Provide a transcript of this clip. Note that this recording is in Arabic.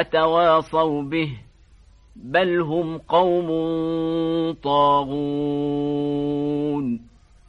أتواصوا به بل هم قوم طاغون